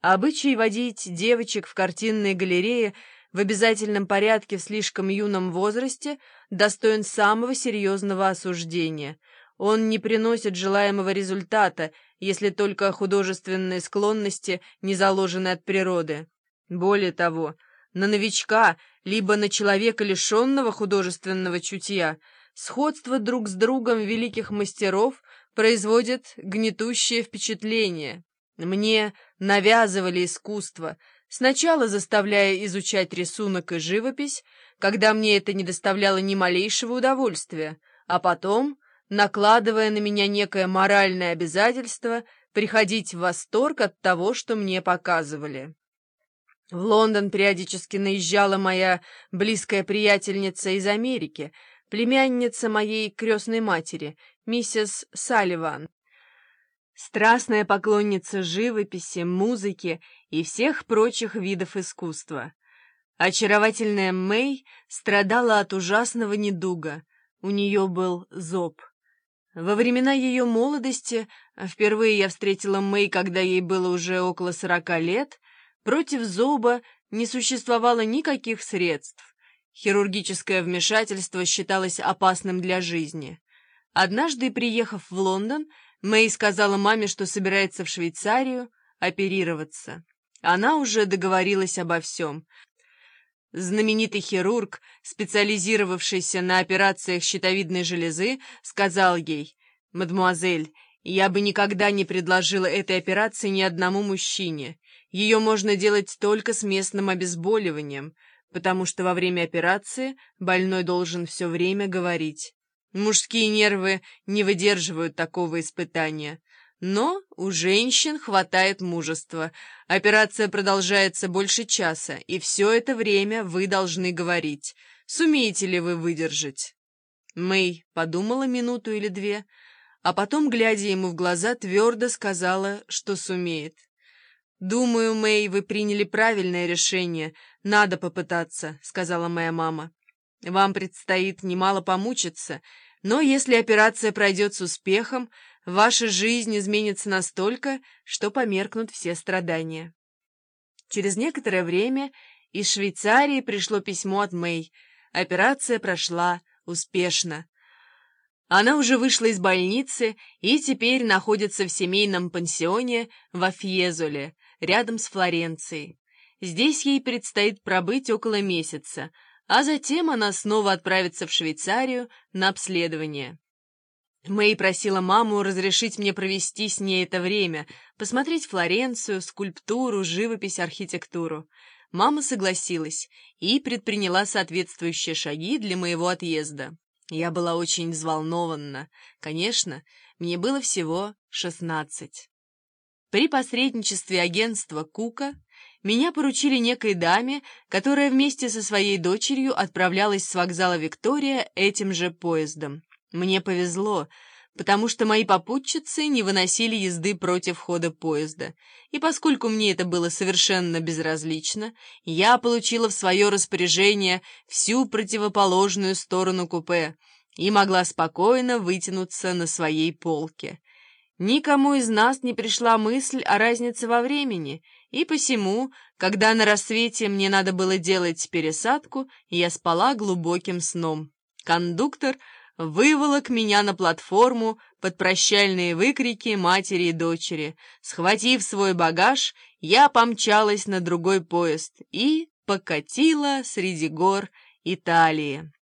Обычай водить девочек в картинные галереи в обязательном порядке в слишком юном возрасте достоин самого серьезного осуждения. Он не приносит желаемого результата, если только художественные склонности не заложены от природы. Более того, на новичка, либо на человека, лишенного художественного чутья, сходство друг с другом великих мастеров производит гнетущее впечатление. Мне навязывали искусство, сначала заставляя изучать рисунок и живопись, когда мне это не доставляло ни малейшего удовольствия, а потом, накладывая на меня некое моральное обязательство, приходить в восторг от того, что мне показывали. В Лондон периодически наезжала моя близкая приятельница из Америки, племянница моей крестной матери, миссис Салливан страстная поклонница живописи, музыки и всех прочих видов искусства. Очаровательная Мэй страдала от ужасного недуга. У нее был зоб. Во времена ее молодости, впервые я встретила Мэй, когда ей было уже около сорока лет, против зоба не существовало никаких средств. Хирургическое вмешательство считалось опасным для жизни. Однажды, приехав в Лондон, Мэй сказала маме, что собирается в Швейцарию оперироваться. Она уже договорилась обо всем. Знаменитый хирург, специализировавшийся на операциях щитовидной железы, сказал ей, «Мадемуазель, я бы никогда не предложила этой операции ни одному мужчине. Ее можно делать только с местным обезболиванием, потому что во время операции больной должен все время говорить». Мужские нервы не выдерживают такого испытания. Но у женщин хватает мужества. Операция продолжается больше часа, и все это время вы должны говорить. Сумеете ли вы выдержать? Мэй подумала минуту или две, а потом, глядя ему в глаза, твердо сказала, что сумеет. «Думаю, Мэй, вы приняли правильное решение. Надо попытаться», — сказала моя мама. Вам предстоит немало помучиться, но если операция пройдет с успехом, ваша жизнь изменится настолько, что померкнут все страдания. Через некоторое время из Швейцарии пришло письмо от Мэй. Операция прошла успешно. Она уже вышла из больницы и теперь находится в семейном пансионе в Фьезоле, рядом с Флоренцией. Здесь ей предстоит пробыть около месяца — а затем она снова отправится в Швейцарию на обследование. Мэй просила маму разрешить мне провести с ней это время, посмотреть Флоренцию, скульптуру, живопись, архитектуру. Мама согласилась и предприняла соответствующие шаги для моего отъезда. Я была очень взволнована. Конечно, мне было всего шестнадцать. При посредничестве агентства Кука меня поручили некой даме, которая вместе со своей дочерью отправлялась с вокзала Виктория этим же поездом. Мне повезло, потому что мои попутчицы не выносили езды против хода поезда, и поскольку мне это было совершенно безразлично, я получила в свое распоряжение всю противоположную сторону купе и могла спокойно вытянуться на своей полке. Никому из нас не пришла мысль о разнице во времени, и посему, когда на рассвете мне надо было делать пересадку, я спала глубоким сном. Кондуктор выволок меня на платформу под прощальные выкрики матери и дочери. Схватив свой багаж, я помчалась на другой поезд и покатила среди гор Италии.